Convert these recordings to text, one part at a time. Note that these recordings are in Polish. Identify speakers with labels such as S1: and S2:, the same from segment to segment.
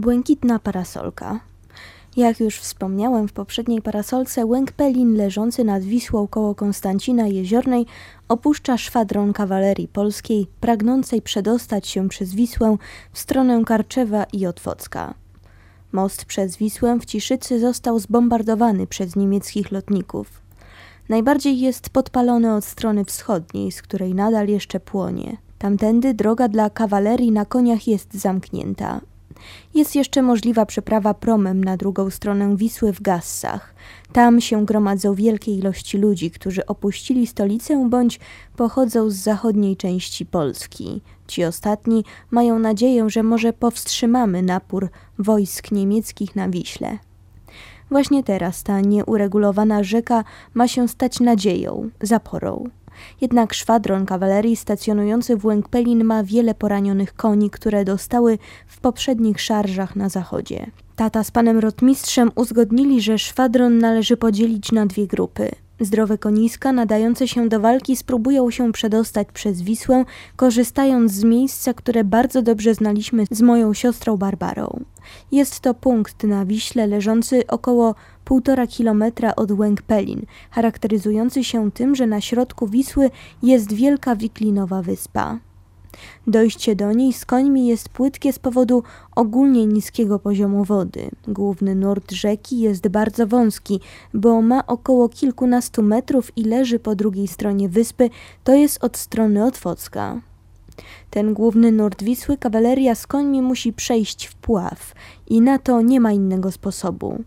S1: Błękitna parasolka. Jak już wspomniałem w poprzedniej parasolce, łęk Pelin leżący nad Wisłą koło Konstancina Jeziornej opuszcza szwadron kawalerii polskiej pragnącej przedostać się przez Wisłę w stronę Karczewa i Otwocka. Most przez Wisłę w Ciszycy został zbombardowany przez niemieckich lotników. Najbardziej jest podpalony od strony wschodniej, z której nadal jeszcze płonie. Tamtędy droga dla kawalerii na koniach jest zamknięta. Jest jeszcze możliwa przeprawa promem na drugą stronę Wisły w Gassach. Tam się gromadzą wielkie ilości ludzi, którzy opuścili stolicę bądź pochodzą z zachodniej części Polski. Ci ostatni mają nadzieję, że może powstrzymamy napór wojsk niemieckich na Wiśle. Właśnie teraz ta nieuregulowana rzeka ma się stać nadzieją, zaporą. Jednak szwadron kawalerii stacjonujący w Łękpelin ma wiele poranionych koni, które dostały w poprzednich szarżach na zachodzie. Tata z panem rotmistrzem uzgodnili, że szwadron należy podzielić na dwie grupy. Zdrowe koniska nadające się do walki spróbują się przedostać przez Wisłę, korzystając z miejsca, które bardzo dobrze znaliśmy z moją siostrą Barbarą. Jest to punkt na Wiśle leżący około półtora kilometra od Łęk-Pelin, charakteryzujący się tym, że na środku Wisły jest wielka wiklinowa wyspa. Dojście do niej z końmi jest płytkie z powodu ogólnie niskiego poziomu wody. Główny nurt rzeki jest bardzo wąski, bo ma około kilkunastu metrów i leży po drugiej stronie wyspy, to jest od strony Otwocka. Ten główny nurt Wisły kawaleria z końmi musi przejść w pław i na to nie ma innego sposobu.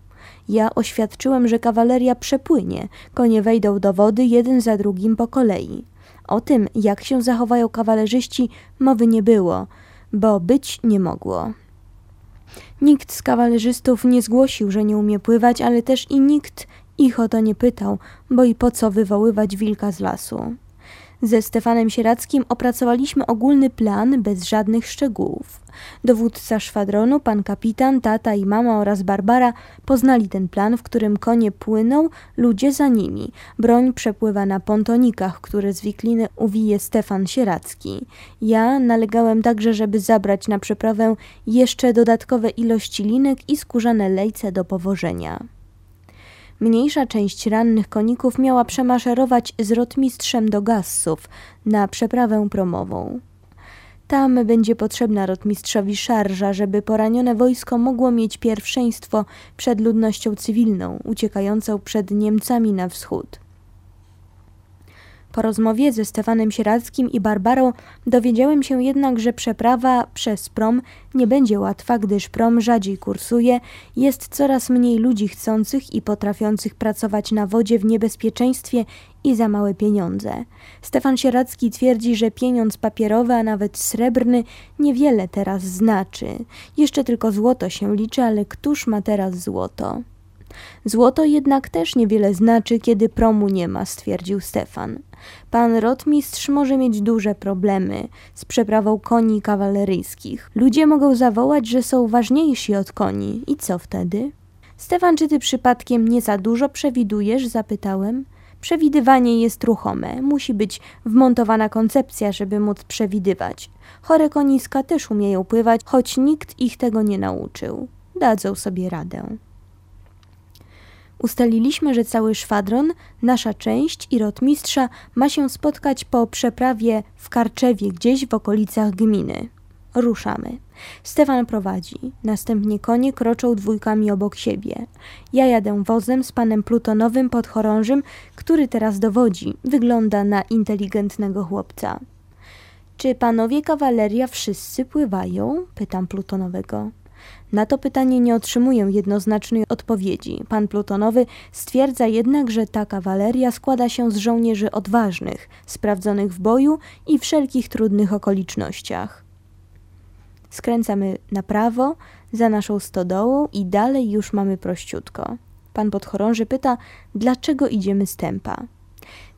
S1: Ja oświadczyłem, że kawaleria przepłynie, konie wejdą do wody jeden za drugim po kolei. O tym, jak się zachowają kawalerzyści, mowy nie było, bo być nie mogło. Nikt z kawalerzystów nie zgłosił, że nie umie pływać, ale też i nikt ich o to nie pytał, bo i po co wywoływać wilka z lasu. Ze Stefanem Sierackim opracowaliśmy ogólny plan bez żadnych szczegółów. Dowódca szwadronu, pan kapitan, tata i mama oraz Barbara poznali ten plan, w którym konie płyną, ludzie za nimi. Broń przepływa na pontonikach, które z wikliny uwije Stefan Sieracki. Ja nalegałem także, żeby zabrać na przeprawę jeszcze dodatkowe ilości linek i skórzane lejce do powożenia. Mniejsza część rannych koników miała przemaszerować z rotmistrzem do Gassów na przeprawę promową. Tam będzie potrzebna rotmistrzowi szarża, żeby poranione wojsko mogło mieć pierwszeństwo przed ludnością cywilną uciekającą przed Niemcami na wschód. Po rozmowie ze Stefanem Sierackim i Barbarą dowiedziałem się jednak, że przeprawa przez prom nie będzie łatwa, gdyż prom rzadziej kursuje, jest coraz mniej ludzi chcących i potrafiących pracować na wodzie w niebezpieczeństwie i za małe pieniądze. Stefan Sieracki twierdzi, że pieniądz papierowy, a nawet srebrny, niewiele teraz znaczy. Jeszcze tylko złoto się liczy, ale któż ma teraz złoto? Złoto jednak też niewiele znaczy, kiedy promu nie ma, stwierdził Stefan. Pan rotmistrz może mieć duże problemy z przeprawą koni kawaleryjskich. Ludzie mogą zawołać, że są ważniejsi od koni. I co wtedy? Stefan, czy ty przypadkiem nie za dużo przewidujesz? zapytałem. Przewidywanie jest ruchome. Musi być wmontowana koncepcja, żeby móc przewidywać. Chore koniska też umieją pływać, choć nikt ich tego nie nauczył. Dadzą sobie radę. Ustaliliśmy, że cały szwadron, nasza część i rotmistrza ma się spotkać po przeprawie w Karczewie, gdzieś w okolicach gminy. Ruszamy. Stefan prowadzi. Następnie konie kroczą dwójkami obok siebie. Ja jadę wozem z panem Plutonowym podchorążym, który teraz dowodzi. Wygląda na inteligentnego chłopca. Czy panowie kawaleria wszyscy pływają? Pytam Plutonowego. Na to pytanie nie otrzymuję jednoznacznej odpowiedzi. Pan Plutonowy stwierdza jednak, że ta kawaleria składa się z żołnierzy odważnych, sprawdzonych w boju i wszelkich trudnych okolicznościach. Skręcamy na prawo, za naszą stodołą i dalej już mamy prościutko. Pan podchorąży pyta, dlaczego idziemy z tempa.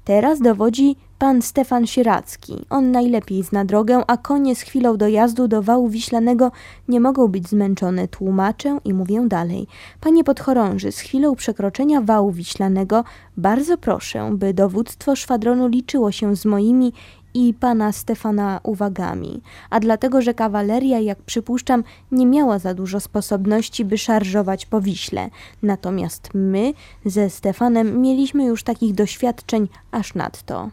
S1: Teraz dowodzi pan Stefan Sieracki. On najlepiej zna drogę, a konie z chwilą dojazdu do wału wiślanego nie mogą być zmęczone. Tłumaczę i mówię dalej. Panie podchorąży, z chwilą przekroczenia wału wiślanego bardzo proszę, by dowództwo szwadronu liczyło się z moimi i pana Stefana uwagami, a dlatego, że kawaleria, jak przypuszczam, nie miała za dużo sposobności, by szarżować po Wiśle. Natomiast my ze Stefanem mieliśmy już takich doświadczeń aż nadto.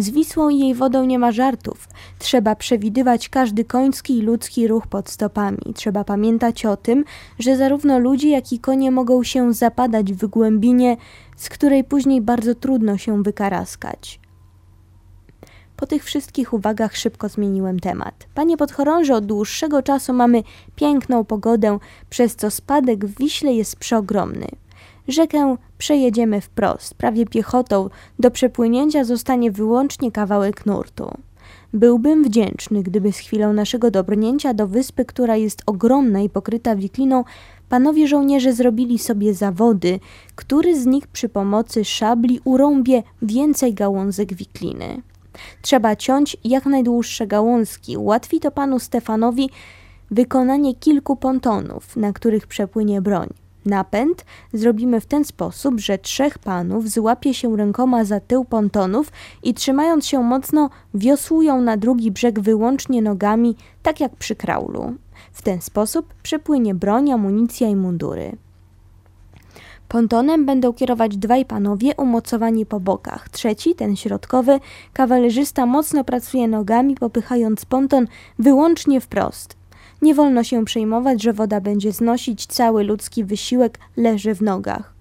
S1: Z Wisłą i jej wodą nie ma żartów. Trzeba przewidywać każdy koński i ludzki ruch pod stopami. Trzeba pamiętać o tym, że zarówno ludzie, jak i konie mogą się zapadać w głębinie, z której później bardzo trudno się wykaraskać. Po tych wszystkich uwagach szybko zmieniłem temat. Panie podchorąże, od dłuższego czasu mamy piękną pogodę, przez co spadek w Wiśle jest przeogromny. Rzekę przejedziemy wprost, prawie piechotą. Do przepłynięcia zostanie wyłącznie kawałek nurtu. Byłbym wdzięczny, gdyby z chwilą naszego dobrnięcia do wyspy, która jest ogromna i pokryta wikliną, panowie żołnierze zrobili sobie zawody, który z nich przy pomocy szabli urąbie więcej gałązek wikliny. Trzeba ciąć jak najdłuższe gałązki. Ułatwi to panu Stefanowi wykonanie kilku pontonów, na których przepłynie broń. Napęd zrobimy w ten sposób, że trzech panów złapie się rękoma za tył pontonów i trzymając się mocno wiosłują na drugi brzeg wyłącznie nogami, tak jak przy kraulu. W ten sposób przepłynie broń, amunicja i mundury. Pontonem będą kierować dwaj panowie umocowani po bokach. Trzeci, ten środkowy, kawalerzysta mocno pracuje nogami, popychając ponton wyłącznie wprost. Nie wolno się przejmować, że woda będzie znosić cały ludzki wysiłek, leży w nogach.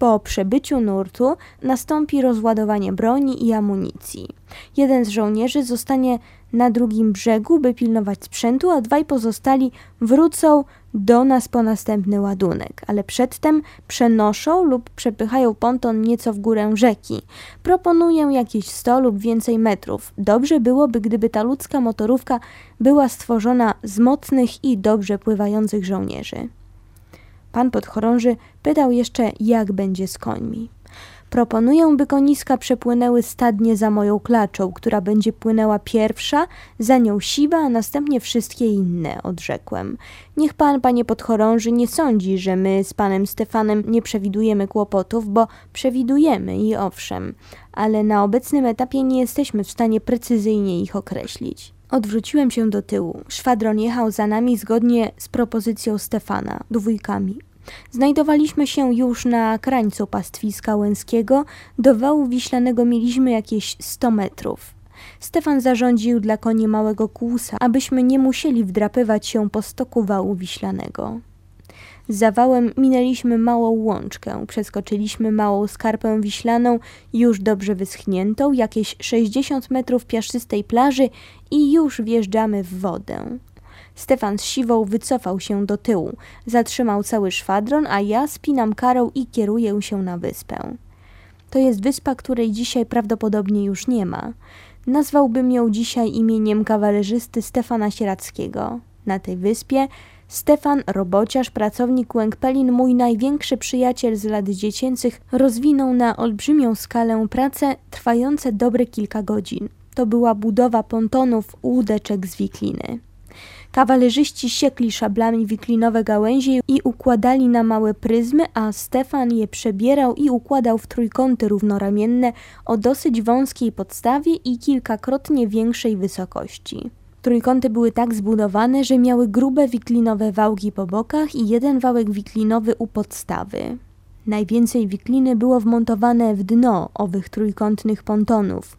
S1: Po przebyciu nurtu nastąpi rozładowanie broni i amunicji. Jeden z żołnierzy zostanie na drugim brzegu, by pilnować sprzętu, a dwaj pozostali wrócą do nas po następny ładunek, ale przedtem przenoszą lub przepychają ponton nieco w górę rzeki. Proponuję jakieś 100 lub więcej metrów. Dobrze byłoby, gdyby ta ludzka motorówka była stworzona z mocnych i dobrze pływających żołnierzy. Pan podchorąży pytał jeszcze, jak będzie z końmi. Proponuję, by koniska przepłynęły stadnie za moją klaczą, która będzie płynęła pierwsza, za nią siwa, a następnie wszystkie inne, odrzekłem. Niech pan, panie podchorąży, nie sądzi, że my z panem Stefanem nie przewidujemy kłopotów, bo przewidujemy i owszem, ale na obecnym etapie nie jesteśmy w stanie precyzyjnie ich określić. Odwróciłem się do tyłu. Szwadron jechał za nami zgodnie z propozycją Stefana, dwójkami. Znajdowaliśmy się już na krańcu pastwiska Łęskiego, do wału wiślanego mieliśmy jakieś 100 metrów. Stefan zarządził dla koni małego kłusa, abyśmy nie musieli wdrapywać się po stoku wału wiślanego. Za wałem minęliśmy małą łączkę, przeskoczyliśmy małą skarpę wiślaną, już dobrze wyschniętą, jakieś 60 metrów piaszczystej plaży i już wjeżdżamy w wodę. Stefan z siwą wycofał się do tyłu, zatrzymał cały szwadron, a ja spinam karą i kieruję się na wyspę. To jest wyspa, której dzisiaj prawdopodobnie już nie ma. Nazwałbym ją dzisiaj imieniem kawalerzysty Stefana Sierackiego. Na tej wyspie Stefan, robociarz, pracownik Łękpelin, mój największy przyjaciel z lat dziecięcych, rozwinął na olbrzymią skalę pracę trwające dobre kilka godzin. To była budowa pontonów łódeczek z wikliny. Kawalerzyści siekli szablami wiklinowe gałęzie i układali na małe pryzmy, a Stefan je przebierał i układał w trójkąty równoramienne o dosyć wąskiej podstawie i kilkakrotnie większej wysokości. Trójkąty były tak zbudowane, że miały grube wiklinowe wałki po bokach i jeden wałek wiklinowy u podstawy. Najwięcej wikliny było wmontowane w dno owych trójkątnych pontonów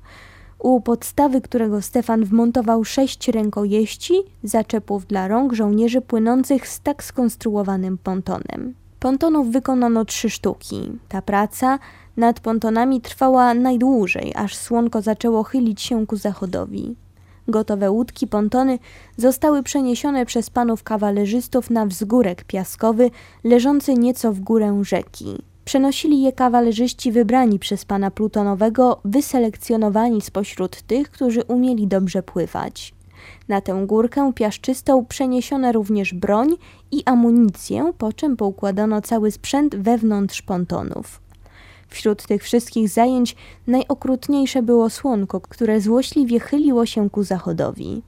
S1: u podstawy którego Stefan wmontował sześć rękojeści, zaczepów dla rąk żołnierzy płynących z tak skonstruowanym pontonem. Pontonów wykonano trzy sztuki. Ta praca nad pontonami trwała najdłużej, aż słonko zaczęło chylić się ku zachodowi. Gotowe łódki, pontony zostały przeniesione przez panów kawalerzystów na wzgórek piaskowy, leżący nieco w górę rzeki. Przenosili je kawalerzyści wybrani przez pana Plutonowego, wyselekcjonowani spośród tych, którzy umieli dobrze pływać. Na tę górkę piaszczystą przeniesiono również broń i amunicję, po czym poukładano cały sprzęt wewnątrz pontonów. Wśród tych wszystkich zajęć najokrutniejsze było słonko, które złośliwie chyliło się ku zachodowi.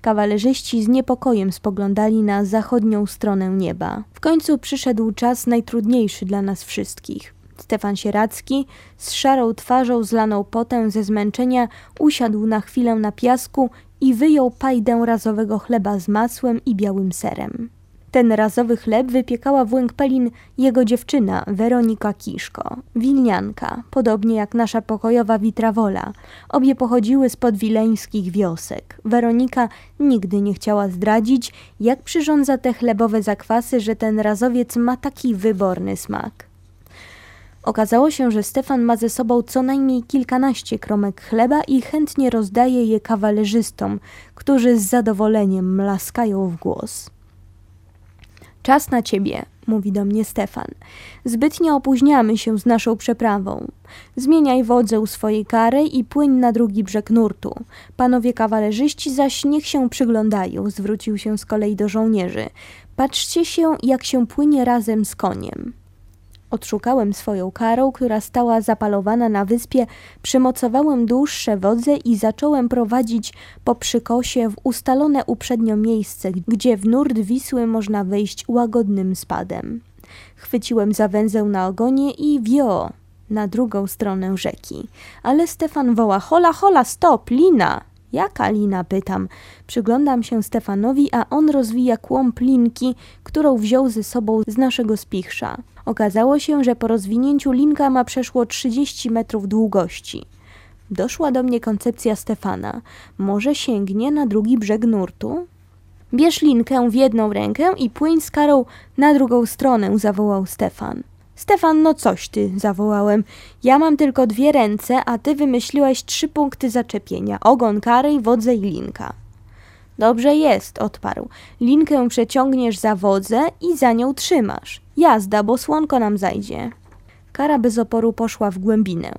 S1: Kawalerzyści z niepokojem spoglądali na zachodnią stronę nieba. W końcu przyszedł czas najtrudniejszy dla nas wszystkich. Stefan Sieracki z szarą twarzą zlaną potem ze zmęczenia usiadł na chwilę na piasku i wyjął pajdę razowego chleba z masłem i białym serem. Ten razowy chleb wypiekała w Łękpelin jego dziewczyna Weronika Kiszko, wilnianka, podobnie jak nasza pokojowa Witrawola. Obie pochodziły z podwileńskich wiosek. Weronika nigdy nie chciała zdradzić, jak przyrządza te chlebowe zakwasy, że ten razowiec ma taki wyborny smak. Okazało się, że Stefan ma ze sobą co najmniej kilkanaście kromek chleba i chętnie rozdaje je kawalerzystom, którzy z zadowoleniem mlaskają w głos. Czas na ciebie, mówi do mnie Stefan. Zbytnio opóźniamy się z naszą przeprawą. Zmieniaj wodzę swojej kary i płyń na drugi brzeg nurtu. Panowie kawalerzyści zaś niech się przyglądają, zwrócił się z kolei do żołnierzy. Patrzcie się, jak się płynie razem z koniem. Odszukałem swoją karą, która stała zapalowana na wyspie, przymocowałem dłuższe wodze i zacząłem prowadzić po przykosie w ustalone uprzednio miejsce, gdzie w nurt Wisły można wejść łagodnym spadem. Chwyciłem za węzeł na ogonie i wio na drugą stronę rzeki. Ale Stefan woła: Hola, hola, stop, lina! Jaka lina? pytam. Przyglądam się Stefanowi, a on rozwija kłąb linki, którą wziął ze sobą z naszego spichrza. Okazało się, że po rozwinięciu linka ma przeszło 30 metrów długości. Doszła do mnie koncepcja Stefana. Może sięgnie na drugi brzeg nurtu? Bierz linkę w jedną rękę i płyń z karą na drugą stronę, zawołał Stefan. Stefan, no coś ty, zawołałem. Ja mam tylko dwie ręce, a ty wymyśliłeś trzy punkty zaczepienia: ogon kary, wodze i linka. Dobrze jest, odparł. Linkę przeciągniesz za wodze i za nią trzymasz. Jazda, bo słonko nam zajdzie. Kara bez oporu poszła w głębinę.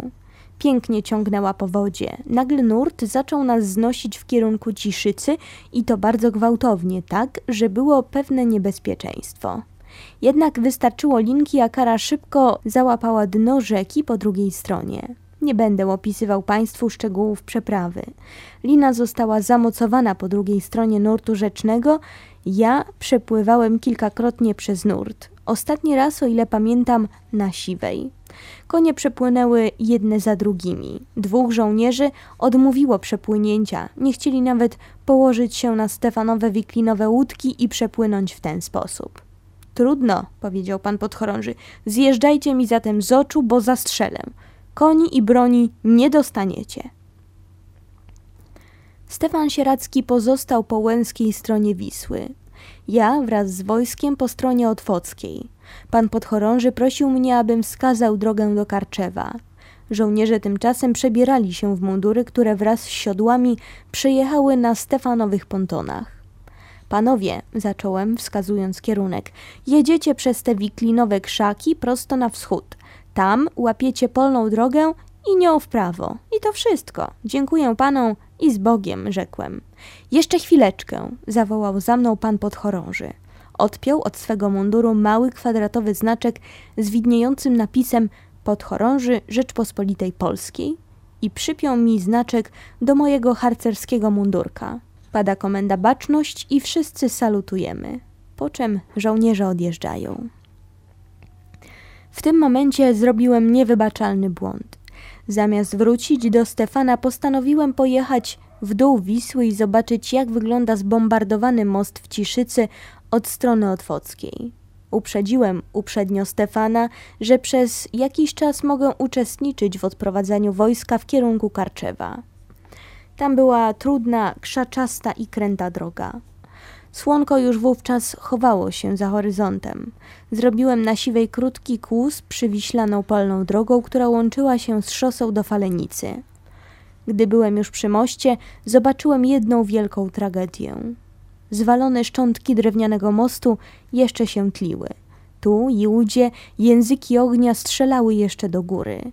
S1: Pięknie ciągnęła po wodzie. Nagle nurt zaczął nas znosić w kierunku ciszycy i to bardzo gwałtownie, tak, że było pewne niebezpieczeństwo. Jednak wystarczyło linki, a kara szybko załapała dno rzeki po drugiej stronie. Nie będę opisywał Państwu szczegółów przeprawy. Lina została zamocowana po drugiej stronie nurtu rzecznego. Ja przepływałem kilkakrotnie przez nurt. Ostatni raz, o ile pamiętam, na siwej. Konie przepłynęły jedne za drugimi. Dwóch żołnierzy odmówiło przepłynięcia. Nie chcieli nawet położyć się na Stefanowe wiklinowe łódki i przepłynąć w ten sposób. Trudno, powiedział pan podchorąży. Zjeżdżajcie mi zatem z oczu, bo zastrzelę. Koni i broni nie dostaniecie. Stefan Sieracki pozostał po łęskiej stronie Wisły. Ja wraz z wojskiem po stronie otwockiej. Pan podchorąży prosił mnie, abym wskazał drogę do Karczewa. Żołnierze tymczasem przebierali się w mundury, które wraz z siodłami przyjechały na Stefanowych pontonach. Panowie, zacząłem, wskazując kierunek, jedziecie przez te wiklinowe krzaki prosto na wschód. Tam łapiecie polną drogę i nią w prawo. I to wszystko. Dziękuję panom i z Bogiem, rzekłem. Jeszcze chwileczkę, zawołał za mną pan podchorąży. Odpiął od swego munduru mały kwadratowy znaczek z widniejącym napisem Podchorąży Rzeczpospolitej Polskiej i przypiął mi znaczek do mojego harcerskiego mundurka. Pada komenda baczność i wszyscy salutujemy, po czym żołnierze odjeżdżają. W tym momencie zrobiłem niewybaczalny błąd. Zamiast wrócić do Stefana, postanowiłem pojechać w dół Wisły i zobaczyć, jak wygląda zbombardowany most w Ciszycy od strony otwockiej. Uprzedziłem uprzednio Stefana, że przez jakiś czas mogę uczestniczyć w odprowadzaniu wojska w kierunku Karczewa. Tam była trudna, krzaczasta i kręta droga. Słonko już wówczas chowało się za horyzontem. Zrobiłem na siwej krótki kłus przywiślaną polną drogą, która łączyła się z szosą do Falenicy. Gdy byłem już przy moście, zobaczyłem jedną wielką tragedię. Zwalone szczątki drewnianego mostu jeszcze się tliły. Tu i ujdzie języki ognia strzelały jeszcze do góry.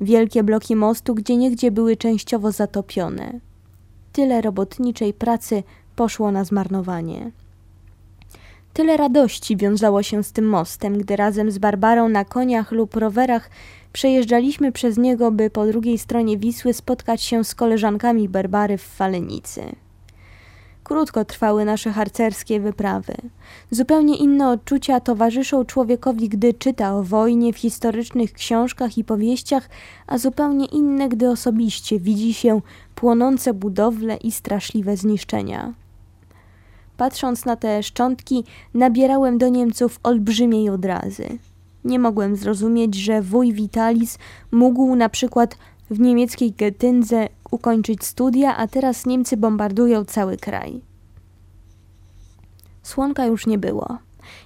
S1: Wielkie bloki mostu gdzie niegdzie były częściowo zatopione. Tyle robotniczej pracy poszło na zmarnowanie. Tyle radości wiązało się z tym mostem, gdy razem z Barbarą na koniach lub rowerach przejeżdżaliśmy przez niego, by po drugiej stronie Wisły spotkać się z koleżankami Barbary w Falenicy. Krótko trwały nasze harcerskie wyprawy. Zupełnie inne odczucia towarzyszą człowiekowi, gdy czyta o wojnie w historycznych książkach i powieściach, a zupełnie inne, gdy osobiście widzi się płonące budowle i straszliwe zniszczenia. Patrząc na te szczątki, nabierałem do Niemców olbrzymiej odrazy. Nie mogłem zrozumieć, że wuj Vitalis mógł na przykład w niemieckiej Getyndze ukończyć studia, a teraz Niemcy bombardują cały kraj. Słonka już nie było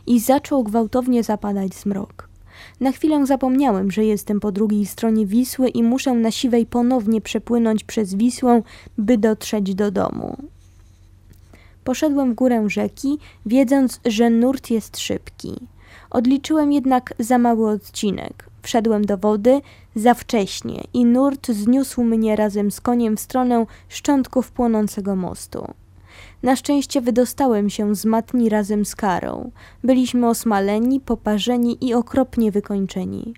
S1: i zaczął gwałtownie zapadać zmrok. Na chwilę zapomniałem, że jestem po drugiej stronie Wisły i muszę na siwej ponownie przepłynąć przez Wisłę, by dotrzeć do domu. Poszedłem w górę rzeki, wiedząc, że nurt jest szybki. Odliczyłem jednak za mały odcinek. Wszedłem do wody za wcześnie i nurt zniósł mnie razem z koniem w stronę szczątków płonącego mostu. Na szczęście wydostałem się z matni razem z Karą. Byliśmy osmaleni, poparzeni i okropnie wykończeni.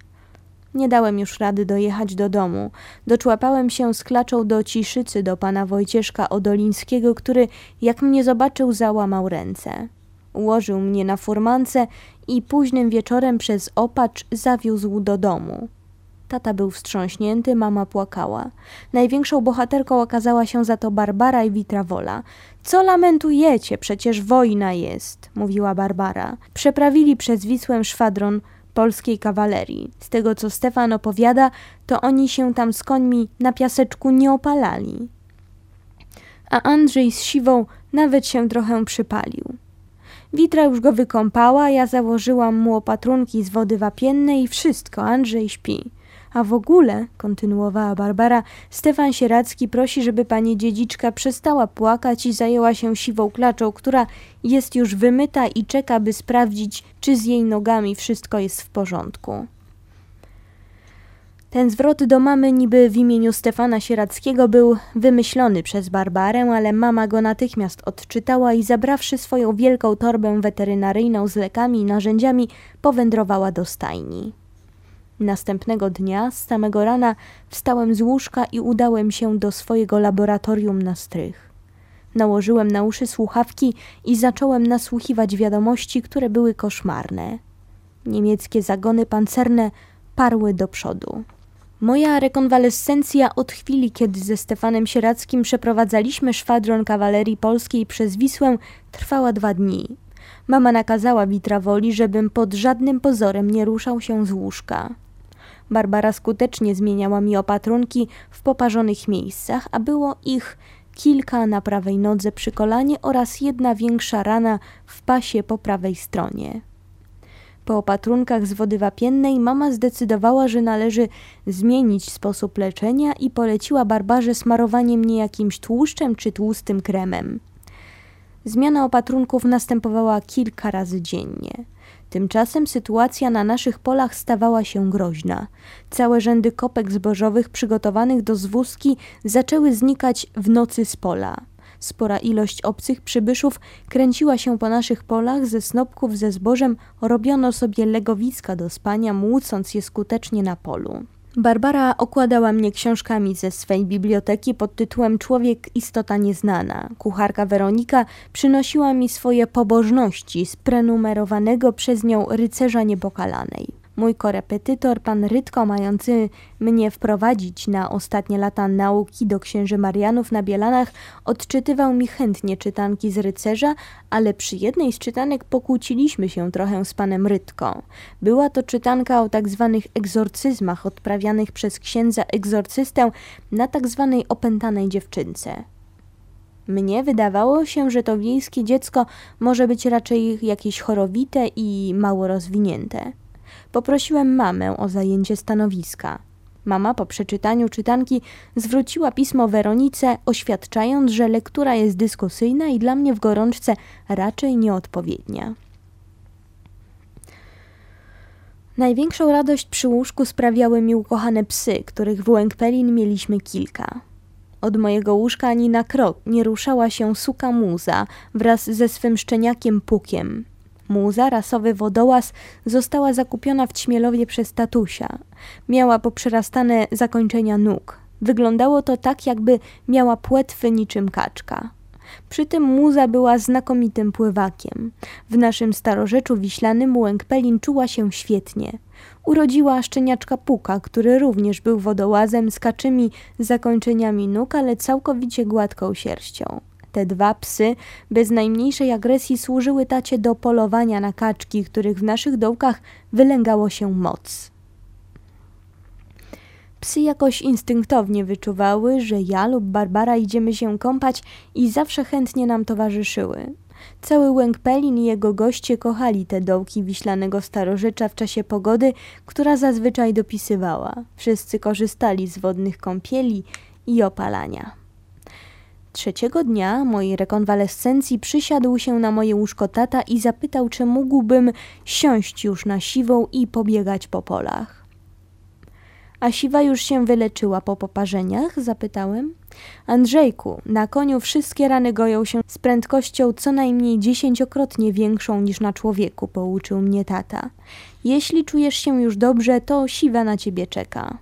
S1: Nie dałem już rady dojechać do domu. Doczłapałem się z klaczą do ciszycy do pana Wojcieszka Odolińskiego, który, jak mnie zobaczył, załamał ręce. Ułożył mnie na furmance i późnym wieczorem przez opacz zawiózł do domu. Tata był wstrząśnięty, mama płakała. Największą bohaterką okazała się za to Barbara i Witrawola. Co lamentujecie? Przecież wojna jest, mówiła Barbara. Przeprawili przez Wisłę szwadron polskiej kawalerii. Z tego co Stefan opowiada, to oni się tam z końmi na piaseczku nie opalali. A Andrzej z siwą nawet się trochę przypalił. Witra już go wykąpała, ja założyłam mu opatrunki z wody wapiennej i wszystko, Andrzej śpi. A w ogóle, kontynuowała Barbara, Stefan Sieracki prosi, żeby pani dziedziczka przestała płakać i zajęła się siwą klaczą, która jest już wymyta i czeka, by sprawdzić, czy z jej nogami wszystko jest w porządku. Ten zwrot do mamy niby w imieniu Stefana Sierackiego był wymyślony przez Barbarę, ale mama go natychmiast odczytała i zabrawszy swoją wielką torbę weterynaryjną z lekami i narzędziami, powędrowała do stajni. Następnego dnia, z samego rana, wstałem z łóżka i udałem się do swojego laboratorium na strych. Nałożyłem na uszy słuchawki i zacząłem nasłuchiwać wiadomości, które były koszmarne. Niemieckie zagony pancerne parły do przodu. Moja rekonwalescencja od chwili, kiedy ze Stefanem Sierackim przeprowadzaliśmy szwadron kawalerii polskiej przez Wisłę, trwała dwa dni. Mama nakazała Witrawoli, żebym pod żadnym pozorem nie ruszał się z łóżka. Barbara skutecznie zmieniała mi opatrunki w poparzonych miejscach, a było ich kilka na prawej nodze przy kolanie oraz jedna większa rana w pasie po prawej stronie. Po opatrunkach z wody wapiennej mama zdecydowała, że należy zmienić sposób leczenia i poleciła Barbarze smarowanie mnie jakimś tłuszczem czy tłustym kremem. Zmiana opatrunków następowała kilka razy dziennie. Tymczasem sytuacja na naszych polach stawała się groźna. Całe rzędy kopek zbożowych przygotowanych do zwózki zaczęły znikać w nocy z pola. Spora ilość obcych przybyszów kręciła się po naszych polach, ze snopków ze zbożem robiono sobie legowiska do spania, młócąc je skutecznie na polu. Barbara okładała mnie książkami ze swej biblioteki pod tytułem Człowiek istota nieznana. Kucharka Weronika przynosiła mi swoje pobożności z prenumerowanego przez nią rycerza niepokalanej. Mój korepetytor, pan Rytko, mający mnie wprowadzić na ostatnie lata nauki do księży Marianów na Bielanach, odczytywał mi chętnie czytanki z rycerza, ale przy jednej z czytanek pokłóciliśmy się trochę z panem Rytką. Była to czytanka o tak zwanych egzorcyzmach odprawianych przez księdza egzorcystę na tak zwanej opętanej dziewczynce. Mnie wydawało się, że to wiejskie dziecko może być raczej jakieś chorowite i mało rozwinięte. Poprosiłem mamę o zajęcie stanowiska. Mama po przeczytaniu czytanki zwróciła pismo Weronice, oświadczając, że lektura jest dyskusyjna i dla mnie w gorączce raczej nieodpowiednia. Największą radość przy łóżku sprawiały mi ukochane psy, których w Łękpelin mieliśmy kilka. Od mojego łóżka ani na krok nie ruszała się suka muza wraz ze swym szczeniakiem Pukiem. Muza, rasowy wodołaz, została zakupiona w Ćmielowie przez tatusia. Miała poprzerastane zakończenia nóg. Wyglądało to tak, jakby miała płetwy niczym kaczka. Przy tym muza była znakomitym pływakiem. W naszym starorzeczu wiślanym Łęk-Pelin czuła się świetnie. Urodziła szczeniaczka Puka, który również był wodołazem z kaczymi zakończeniami nóg, ale całkowicie gładką sierścią. Te dwa psy bez najmniejszej agresji służyły tacie do polowania na kaczki, których w naszych dołkach wylęgało się moc. Psy jakoś instynktownie wyczuwały, że ja lub Barbara idziemy się kąpać i zawsze chętnie nam towarzyszyły. Cały Łęk Pelin i jego goście kochali te dołki wiślanego starorzecza w czasie pogody, która zazwyczaj dopisywała. Wszyscy korzystali z wodnych kąpieli i opalania. Trzeciego dnia mojej rekonwalescencji przysiadł się na moje łóżko tata i zapytał, czy mógłbym siąść już na siwą i pobiegać po polach. A siwa już się wyleczyła po poparzeniach? zapytałem. Andrzejku, na koniu wszystkie rany goją się z prędkością co najmniej dziesięciokrotnie większą niż na człowieku, pouczył mnie tata. Jeśli czujesz się już dobrze, to siwa na ciebie czeka.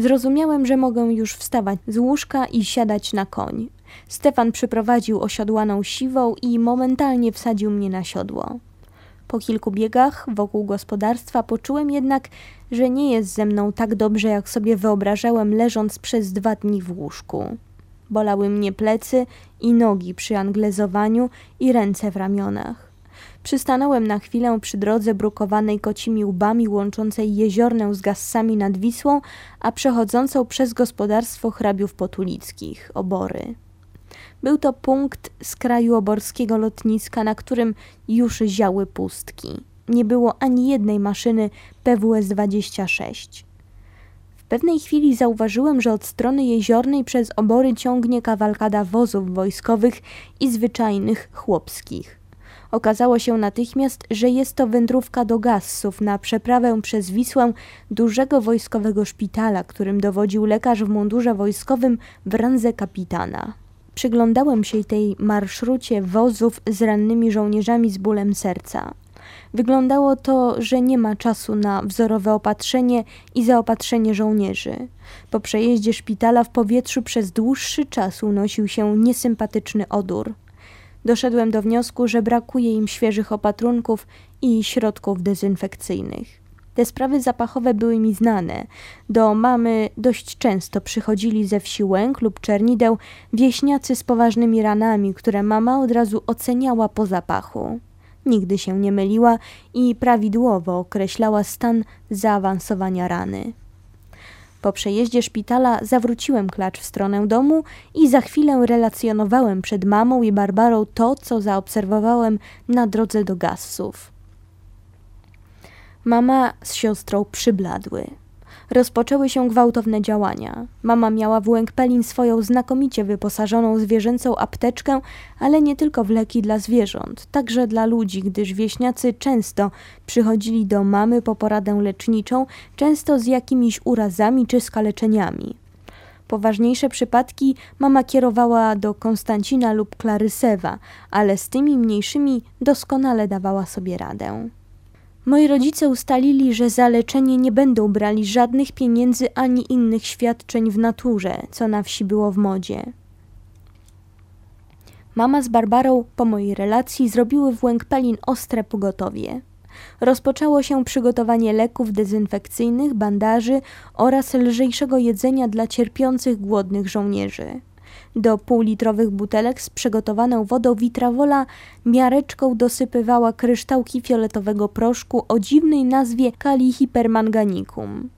S1: Zrozumiałem, że mogę już wstawać z łóżka i siadać na koń. Stefan przyprowadził osiodłaną siwą i momentalnie wsadził mnie na siodło. Po kilku biegach wokół gospodarstwa poczułem jednak, że nie jest ze mną tak dobrze, jak sobie wyobrażałem, leżąc przez dwa dni w łóżku. Bolały mnie plecy i nogi przy anglezowaniu i ręce w ramionach. Przystanąłem na chwilę przy drodze brukowanej kocimi łbami łączącej jeziornę z Gassami nad Wisłą, a przechodzącą przez gospodarstwo hrabiów potulickich, obory. Był to punkt z kraju oborskiego lotniska, na którym już ziały pustki. Nie było ani jednej maszyny PWS-26. W pewnej chwili zauważyłem, że od strony jeziornej przez obory ciągnie kawalkada wozów wojskowych i zwyczajnych chłopskich. Okazało się natychmiast, że jest to wędrówka do Gassów na przeprawę przez Wisłę dużego wojskowego szpitala, którym dowodził lekarz w mundurze wojskowym w randze kapitana. Przyglądałem się tej marszrucie wozów z rannymi żołnierzami z bólem serca. Wyglądało to, że nie ma czasu na wzorowe opatrzenie i zaopatrzenie żołnierzy. Po przejeździe szpitala w powietrzu przez dłuższy czas unosił się niesympatyczny odór. Doszedłem do wniosku, że brakuje im świeżych opatrunków i środków dezynfekcyjnych. Te sprawy zapachowe były mi znane. Do mamy dość często przychodzili ze wsi Łęk lub Czernideł wieśniacy z poważnymi ranami, które mama od razu oceniała po zapachu. Nigdy się nie myliła i prawidłowo określała stan zaawansowania rany. Po przejeździe szpitala zawróciłem klacz w stronę domu i za chwilę relacjonowałem przed mamą i Barbarą to, co zaobserwowałem na drodze do Gassów. Mama z siostrą przybladły. Rozpoczęły się gwałtowne działania. Mama miała w Łękpelin swoją znakomicie wyposażoną zwierzęcą apteczkę, ale nie tylko w leki dla zwierząt, także dla ludzi, gdyż wieśniacy często przychodzili do mamy po poradę leczniczą, często z jakimiś urazami czy skaleczeniami. Poważniejsze przypadki mama kierowała do Konstancina lub Klarysewa, ale z tymi mniejszymi doskonale dawała sobie radę. Moi rodzice ustalili, że za leczenie nie będą brali żadnych pieniędzy ani innych świadczeń w naturze, co na wsi było w modzie. Mama z Barbarą po mojej relacji zrobiły w Łękpelin ostre pogotowie. Rozpoczęło się przygotowanie leków dezynfekcyjnych, bandaży oraz lżejszego jedzenia dla cierpiących głodnych żołnierzy. Do półlitrowych butelek z przygotowaną wodą witrawola miareczką dosypywała kryształki fioletowego proszku o dziwnej nazwie kalihipermanganicum.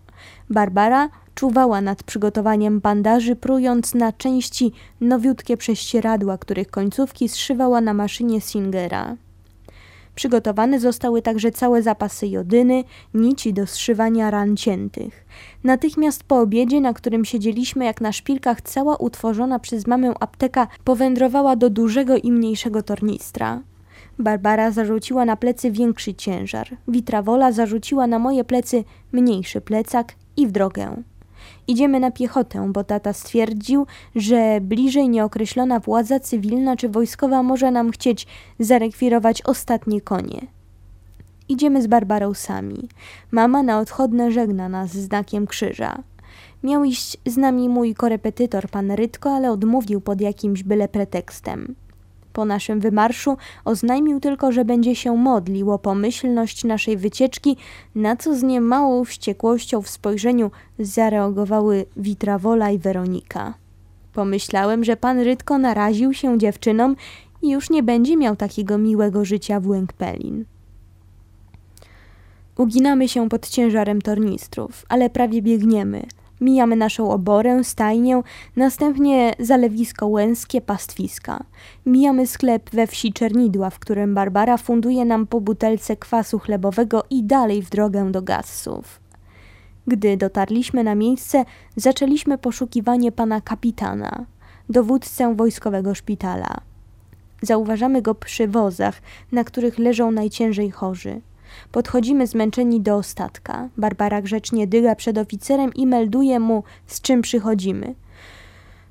S1: Barbara czuwała nad przygotowaniem bandaży, prując na części nowiutkie prześcieradła, których końcówki zszywała na maszynie Singera. Przygotowane zostały także całe zapasy jodyny, nici do zszywania ran ciętych. Natychmiast po obiedzie, na którym siedzieliśmy jak na szpilkach, cała utworzona przez mamę apteka powędrowała do dużego i mniejszego tornistra. Barbara zarzuciła na plecy większy ciężar, Witrawola zarzuciła na moje plecy mniejszy plecak i w drogę. Idziemy na piechotę, bo tata stwierdził, że bliżej nieokreślona władza cywilna czy wojskowa może nam chcieć zarekwirować ostatnie konie. Idziemy z Barbarą sami. Mama na odchodne żegna nas znakiem krzyża. Miał iść z nami mój korepetytor, pan Rytko, ale odmówił pod jakimś byle pretekstem. Po naszym wymarszu oznajmił tylko, że będzie się modlił o pomyślność naszej wycieczki, na co z niemałą wściekłością w spojrzeniu zareagowały Witrawola i Weronika. Pomyślałem, że pan Rytko naraził się dziewczynom i już nie będzie miał takiego miłego życia w Łękpelin. Uginamy się pod ciężarem tornistrów, ale prawie biegniemy. Mijamy naszą oborę, stajnię, następnie zalewisko łęskie, pastwiska. Mijamy sklep we wsi Czernidła, w którym Barbara funduje nam po butelce kwasu chlebowego i dalej w drogę do Gassów. Gdy dotarliśmy na miejsce, zaczęliśmy poszukiwanie pana kapitana, dowódcę wojskowego szpitala. Zauważamy go przy wozach, na których leżą najciężej chorzy. Podchodzimy zmęczeni do ostatka. Barbara grzecznie dyga przed oficerem i melduje mu, z czym przychodzimy.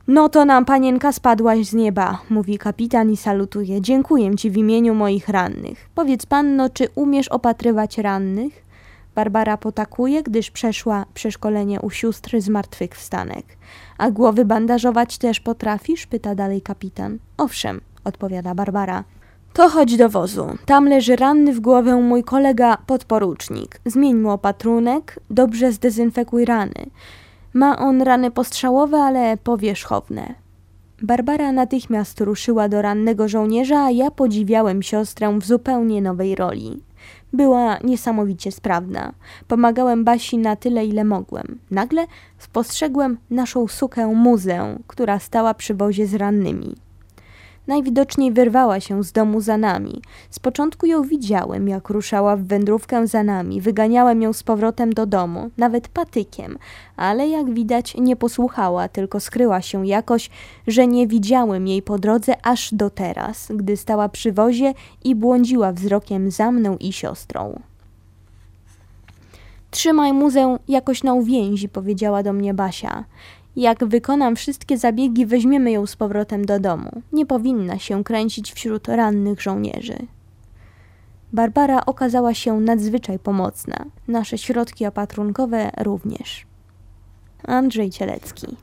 S1: No to nam, panienka, spadłaś z nieba, mówi kapitan i salutuje. Dziękuję ci w imieniu moich rannych. Powiedz panno, czy umiesz opatrywać rannych? Barbara potakuje, gdyż przeszła przeszkolenie u sióstr zmartwychwstanek. A głowy bandażować też potrafisz? pyta dalej kapitan. Owszem, odpowiada Barbara. To chodź do wozu. Tam leży ranny w głowę mój kolega podporucznik. Zmień mu opatrunek, dobrze zdezynfekuj rany. Ma on rany postrzałowe, ale powierzchowne. Barbara natychmiast ruszyła do rannego żołnierza, a ja podziwiałem siostrę w zupełnie nowej roli. Była niesamowicie sprawna. Pomagałem Basi na tyle, ile mogłem. Nagle spostrzegłem naszą sukę muzę, która stała przy wozie z rannymi. Najwidoczniej wyrwała się z domu za nami. Z początku ją widziałem, jak ruszała w wędrówkę za nami. Wyganiałem ją z powrotem do domu, nawet patykiem, ale jak widać nie posłuchała, tylko skryła się jakoś, że nie widziałem jej po drodze aż do teraz, gdy stała przy wozie i błądziła wzrokiem za mną i siostrą. Trzymaj muzę jakoś na uwięzi, powiedziała do mnie Basia. Jak wykonam wszystkie zabiegi, weźmiemy ją z powrotem do domu. Nie powinna się kręcić wśród rannych żołnierzy. Barbara okazała się nadzwyczaj pomocna. Nasze środki opatrunkowe również. Andrzej Cielecki